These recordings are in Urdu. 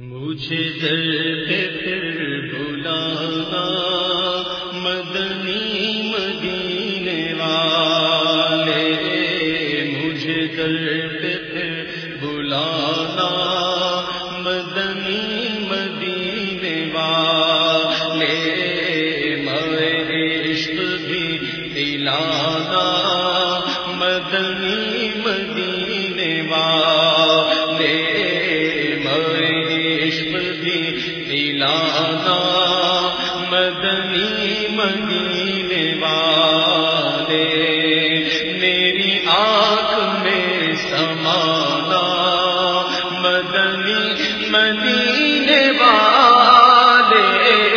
مجھے در پہ پھر بلانا مدنی مدینے والے مجھے در والے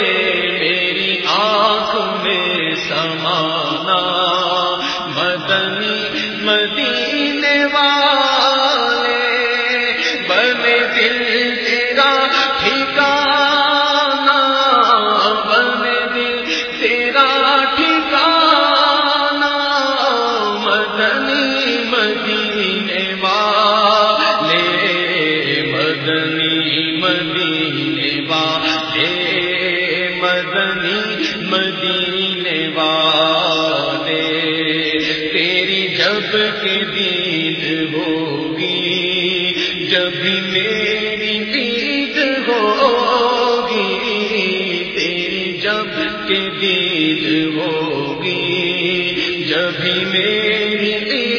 کے دید ہوگی جبھی ہی میری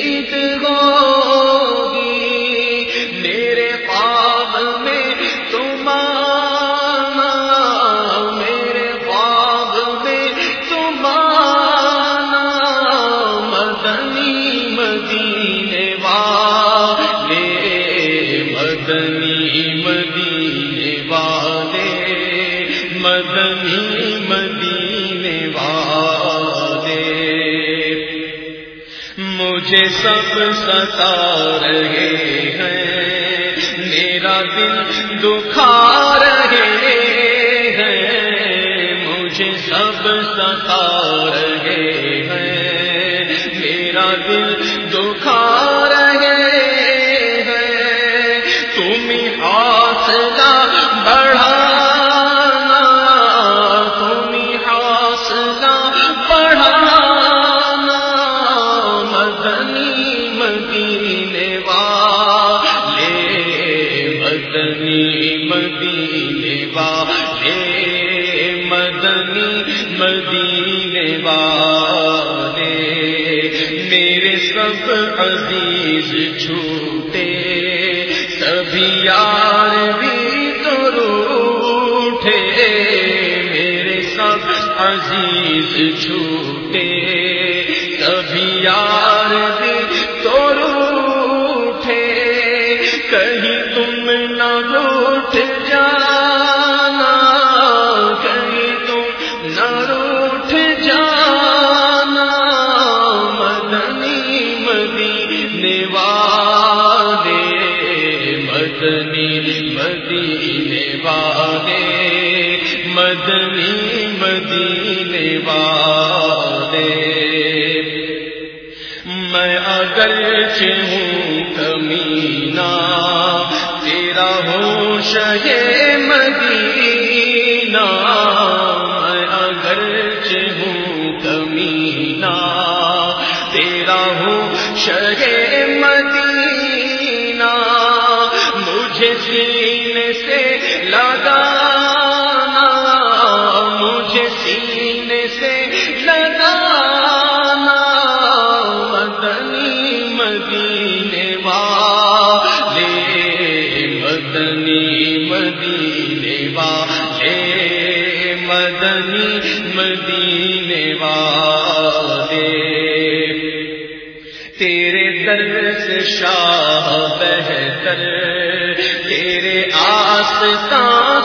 بتا رہے ہیں۔ میرا دل دکھا رہے ہیں۔ مجھے سب ستا رہے ہیں۔ میرا دل دکھا عزیز چھوٹے کبھی یار دے شہید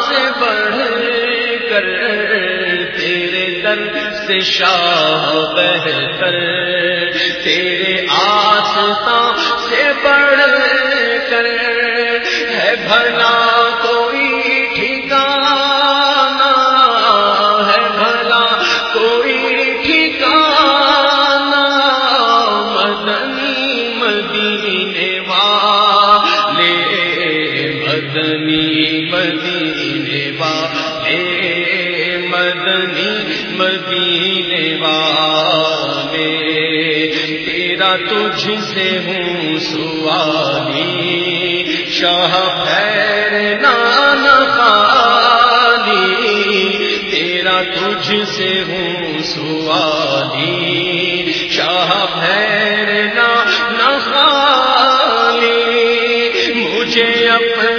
سے بڑھ کر، تیرے در سے شاہ بہتر، تیرے آستا سے بڑھ کر، ہے بھلا سے ہوں سوالی، شاہ پیر نان پالی تیرا تجھ سے ہوں سوالی، شاہ پیر نان خالی، مجھے اپنے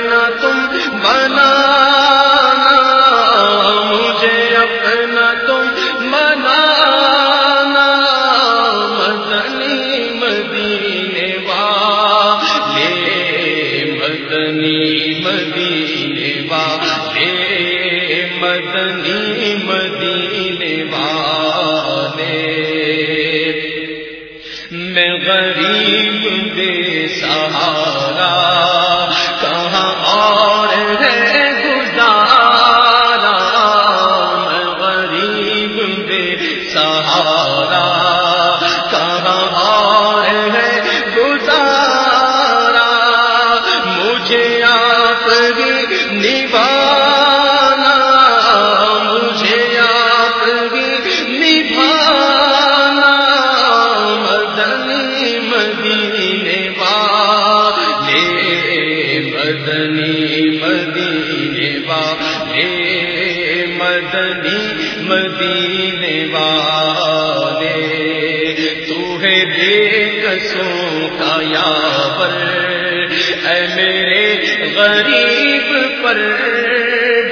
سہارا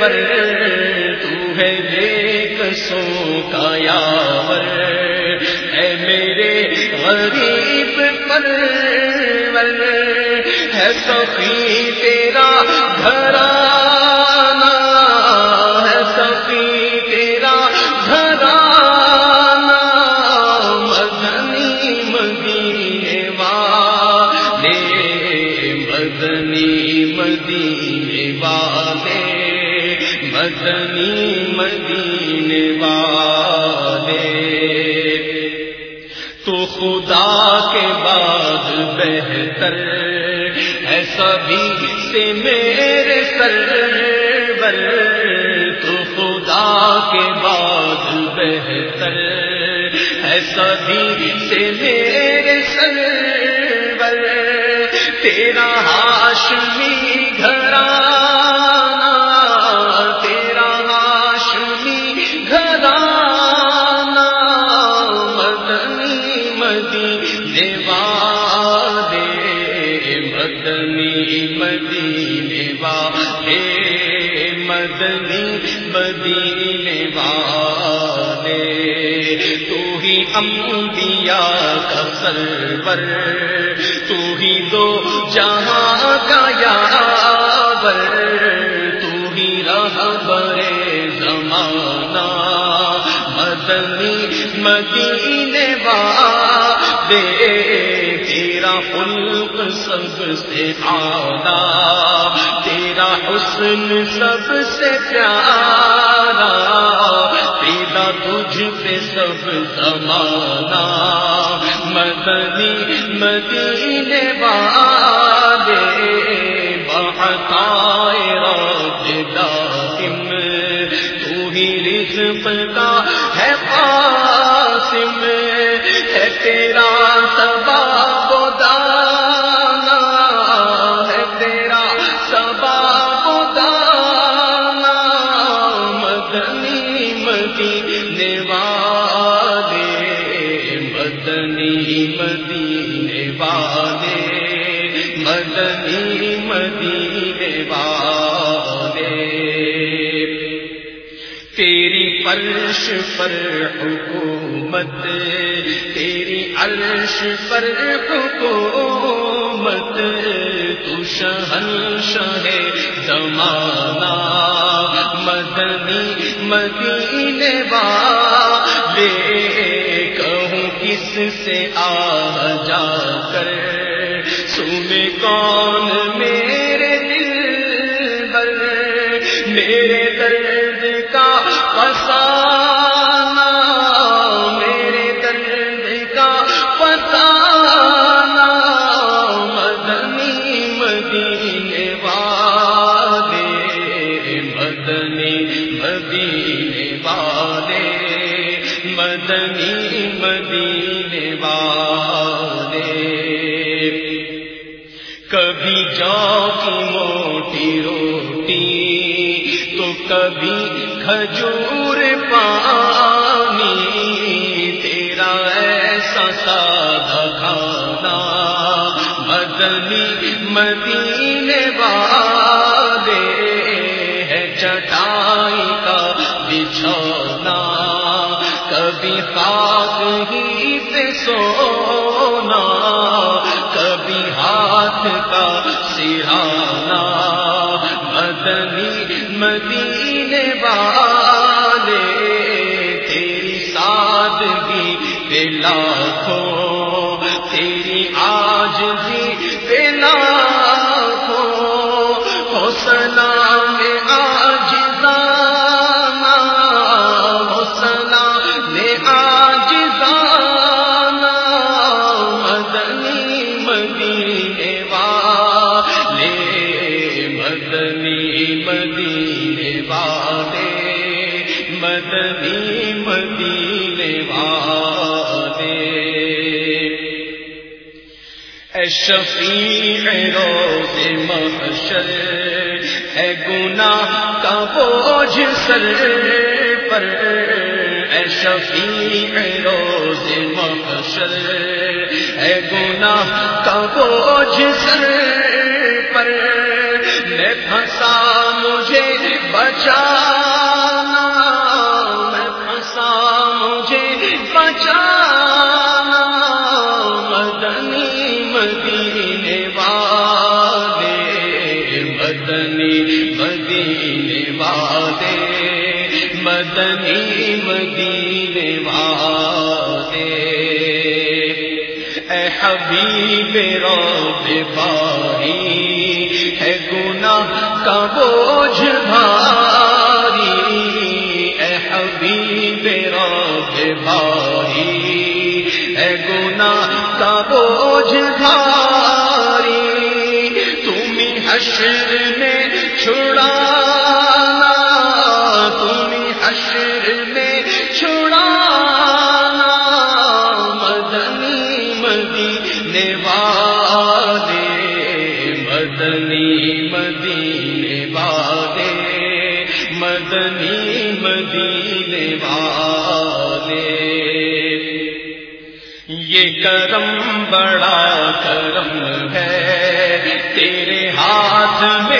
بر تو ہے بے قصوں کا یاور۔ اے میرے غریب پر ہے سخی تیرا گھر سے میرے سرور تو خدا کے بعد بہتر ہے سبھی سے میرے سرور تیرا ہاشمی سرور تو ہی دو جہاں کا یاور تو ہی رہبر زمانہ مدنی مدینے والے، تیرا خلق سب سے آنا تیرا حسن سب سے پیارا مجھ پہ سب زمانہ، مدنی مدینے والے بہتائے رب دائم، تو ہی رزق کا ہے قاسم، ہے تیرا مدینے والے، مدنی، مدینے والے۔ تیری فرش پر حکومت، تیری عرش پر حکومت، تو شہن شہ زمانہ، مدنی، مدینے والے۔ سے آ جا کر۔ سنے کون میرے دل بر میرے دل کھجور پانی، تیرا ایسا سادہ کھانا مدنی مدینے والے ہے چٹائی کا بچھونا۔ کبھی خاک ہی پہ سونا، کبھی ہاتھ کا سہانا مدنی مدینے والے تیری سادگی پہ لاکھوں تیری آج بھی شفیع روز محشر ہے گناہ کا بوجھ سر پر۔ اے شفیع روز محشر ہے گناہ کا بوجھ سر پر۔ میں پھنسا، مجھے بچانا میرا روب باری ہے گناہ کا بوجھ بھاری۔ اے حبیب روب باری ہے گناہ کا بوجھ بھاری۔ تم حشر ہاتھ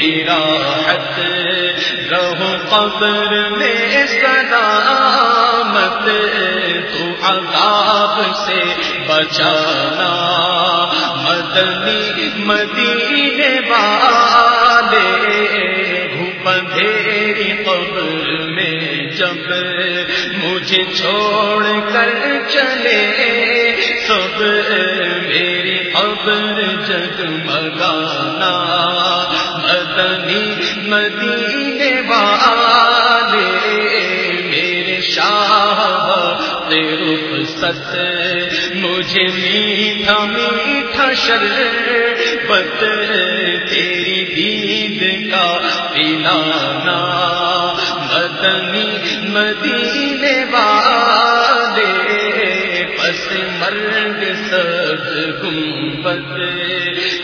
بھی راحت رہو قبر میں سلامت، تو عذاب سے بچانا۔ مدنی مدینے والے بندھیری قبر میں جب مجھے چھوڑ کر چلے، سب میری جگمگانا مدنی مدینے والے، میرے شاہ رخ ست مجھے میٹھا میٹھا شر بت تیری دید کا پلانا، مدنی مدینے والے پس مرگ سبز گنبد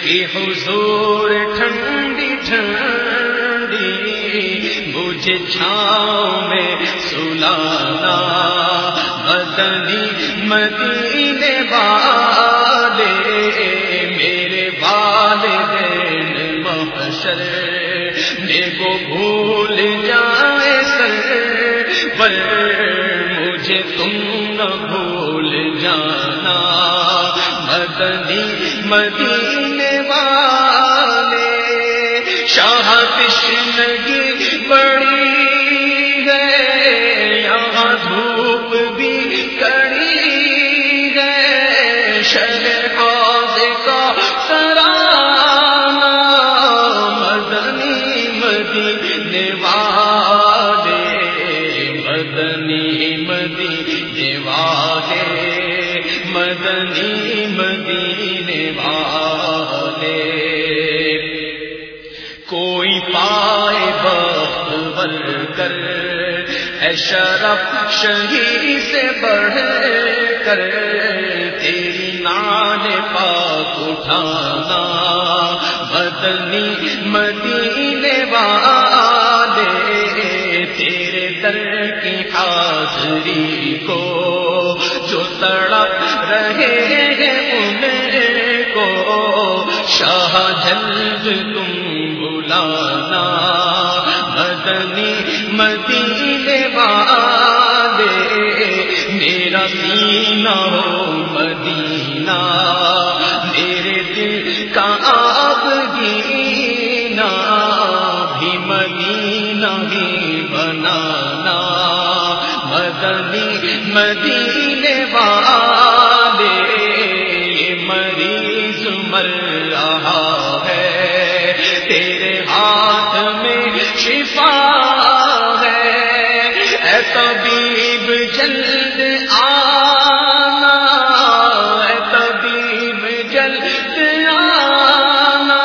کی حضور ٹھنڈی ٹھنڈی مجھے چھاؤں میں سلانا مدنی مدینے والے میرے والدین محشر میں وہ بھول جائے مدنی مدینے والے شاہ کشنگی بڑی گئے یہاں دھوپ بھی کڑی ہے شرف شہید سے بڑھ کر تیری نان پاک اٹھانا مدنی مدینے والے تیرے در کی حاضری کو جو تڑپ رہے ہیں ان کو، شاہ جلد تم بلانا مدنی مدینے والے، میرا سینہ ہو مدینہ، میرے دل کا آپ گینا، بھی مدینہ ہی بنانا، مدنی مدینہ طبیب جلد آنا اے طبیب جلد آنا،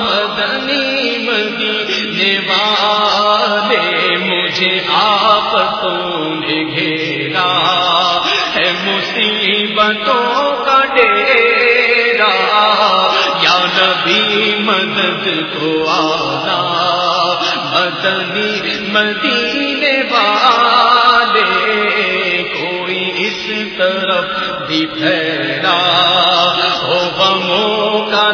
مدنی مدینے والے مجھے آپ تو نے گھیرا ہے، مصیبتوں کا ڈیرا، یا نبی مدد کو آنا مدنی مدینے والے کوئی اس طرف بھی پھیلا ہو بموں کا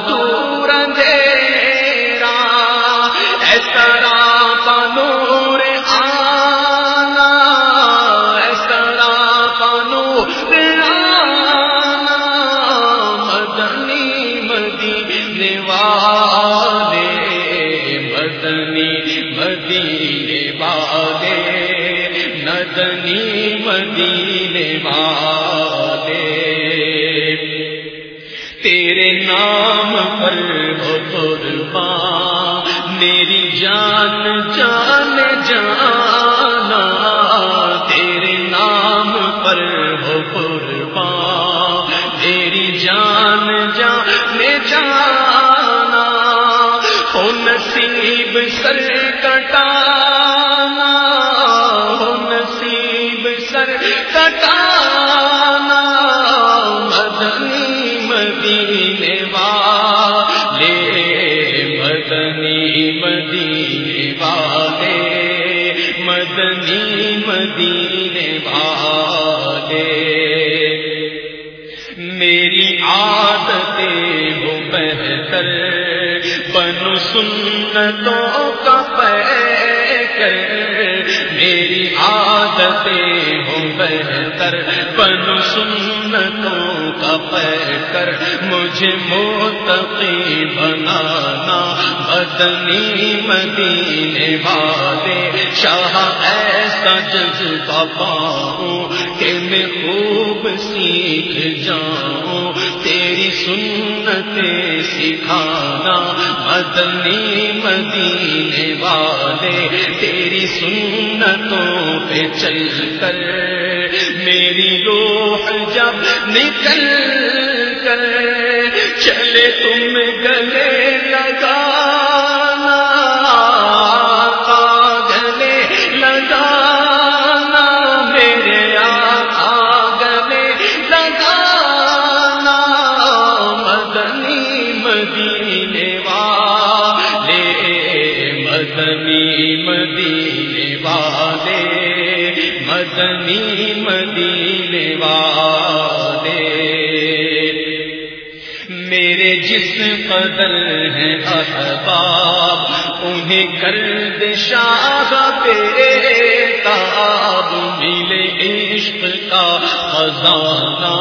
جانا، تیرے نام پر ہو قربان، تیری جان جان جانا، ہو نصیب سر کٹانا، ہو نصیب سر کٹانا۔ سنتوں کا کر میری عادتیں ہو بہتر بنو سنتوں کا کر مجھے موتقی بنانا مدنی مدینے والے۔ شاہ، ایسا جذبہ پاؤں کہ میں خوب سیکھ جاؤں۔ تیری سنت سکھانا مدنی مدینے والے، تیری سنتوں پہ چل کر۔ میری روح جب نکل کر، چلے تم گلے لگا میرے جس قدر ہیں احباب، انہیں کرد شاہ پہ تاب ملے عشق کا خزانہ۔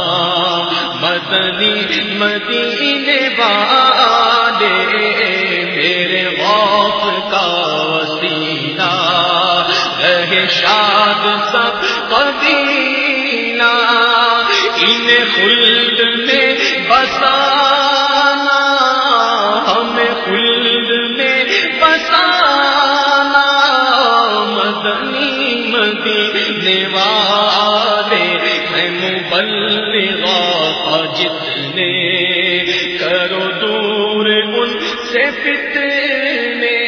مدنی مدینے والے، میرے غوف کا وسیلہ۔ رہے شاد سب قدینہ ان خلد میں بسانا، ہمیں خلد میں بسانا مدنی مدینے والے، میں مبلغا جتنے کرو دور ان سے فتنے۔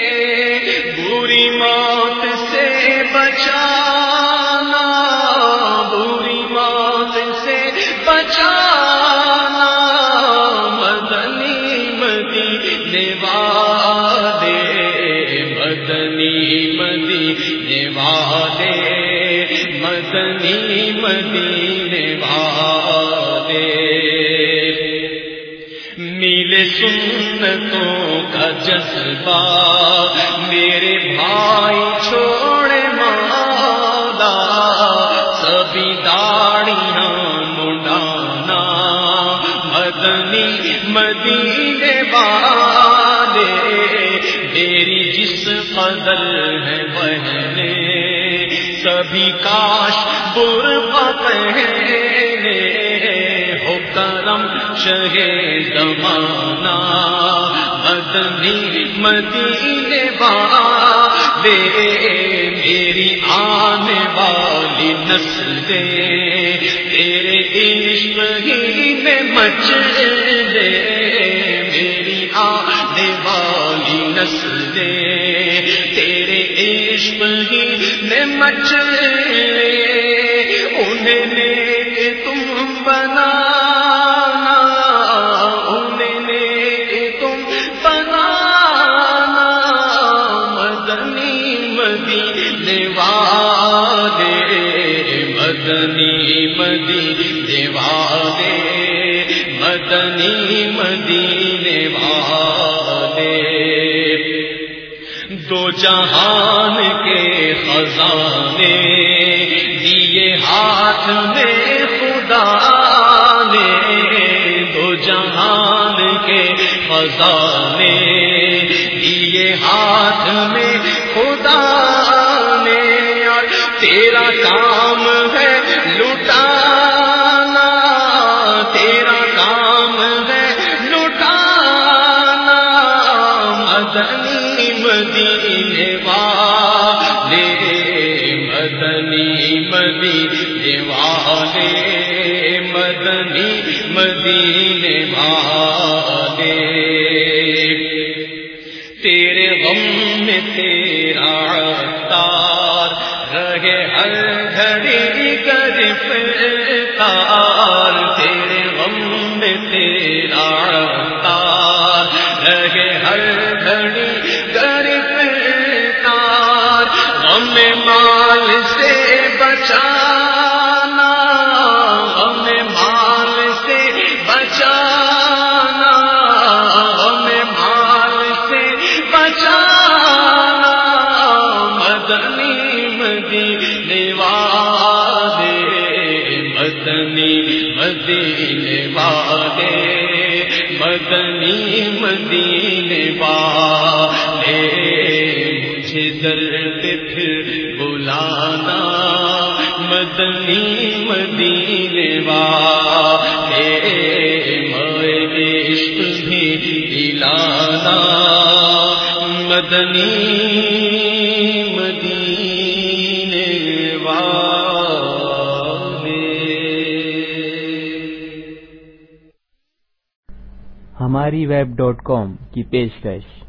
جذبہ میرے بھائی چھوڑے مادا سبھی داڑیاں منڈانا۔ مدنی مدینے والے، میری جس قدر ہے بہنے۔ سبھی کاش بر پہنے کرم شہے زمانہ، مدنی مدینے والے میری آنے والی نسل تیرے عشق ہی میں مچ دے میری آنے والی نسل تیرے عشق ہی میں مچ انہیں جہان کے خزانے، دیے ہاتھ میں خدا نے، دو جہان کے خزانے، دیے ہاتھ میں مدینے والے غم مال سے بچانا غم مال سے بچانا غم مال سے بچانا۔ مدنی مدینے والے، مدنی مدینے والے، مدنی مدینے والے، مجھے درد مدنی مدینے والے میں عشق بھی دلانا۔ مدنی مدینے والے۔ ہماری ویب ڈاٹ کام کی پیشکش۔